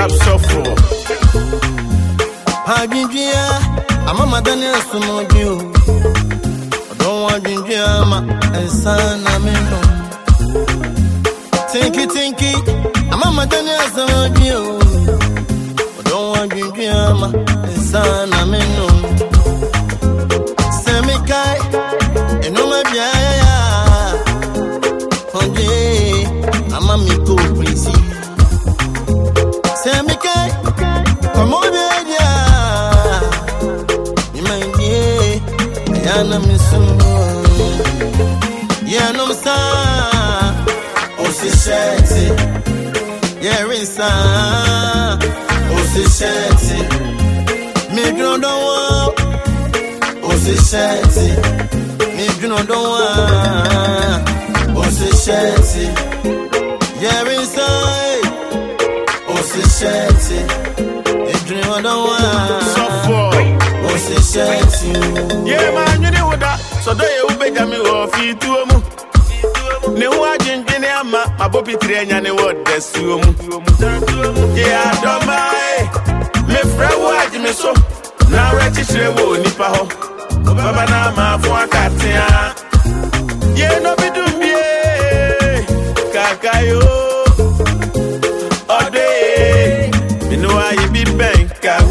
rap shuffle. Adwindwia, amama dani asomo bi o. Ọ̀dọ́ wọn adwindwia ma ẹ̀sán na mi nù. I don't want to be o. Ọ̀dọ́ wọn adwindwia ma I'm mi nù. Yana misumo. Yanom sa. Osisheti. Yerisa. Osisheti. Migro don't want. Osisheti. Migro don't want. Osisheti. Yerisa. Osisheti. Migro don't want. Suffer. ṣe ṣẹ́ẹ̀tì o. yé máa ń yúni wúdà sọ̀dọ̀ yẹ̀ wú bẹ́jà mi wọ̀ fi tú o mú. ama mabo pitiri ẹnya ni wọ dẹsi o mu. yé àdọ́mà ẹ̀ mi so náà rẹ̀ kíkiri wo nípa họ bàbá náà máa fún akátìyàn. yé nobi.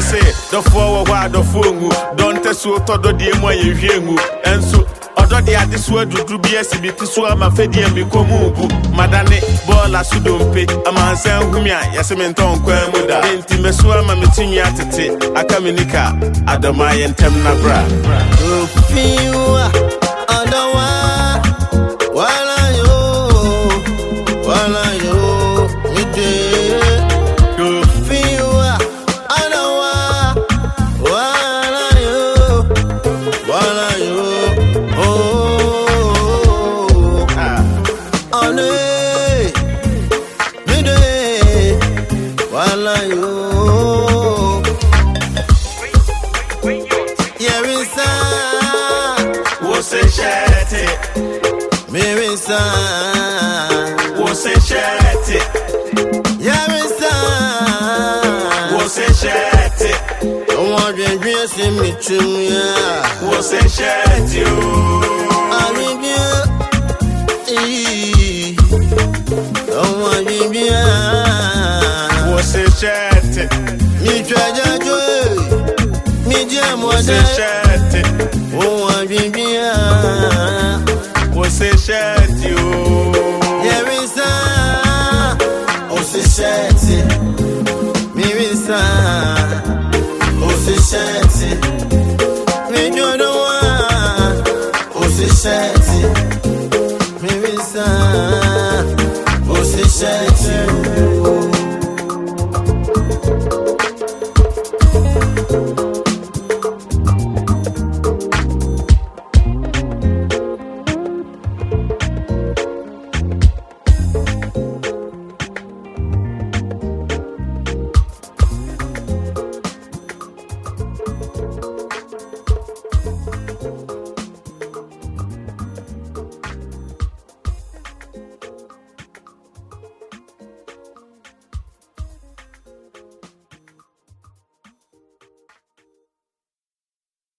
sɛ dɔfoɔ wɔ hɔ a dɔfoɔ ngu. Dɔnte so tɔ dɔdeɛ mu a yɛhwie ngu. Ɛnso ɔdɔde ade so adudu bi e asi bi ti so ama fɛdeɛ bi kɔ mu gu madane bɔɔla so dompe amansan humi a yɛse me ntɔn kwan mu da. Enti mɛso ama me tinwi atete aka me nika adɔma yɛ ntɛm na bra. Ofin wa wala yo. Yerisa, Wose shete, Mirisa, wose shete, Yerisa. wose shete, Ọmọ dẹ̀dẹ̀ ẹsẹ̀ mi tún yá. wose shete o. Àríbíà, ìyí. Ọmọ àríbíà. Wose shete, Wose mọ̀dẹ́. shete, Ọmọ àríbíà. wose shete o. Yerisa, òṣìṣẹ́ ti. Mirisa, òṣìṣẹ́ ti. Míjọ́dọ̀ wá, òṣìṣẹ́ ti. Mirisa.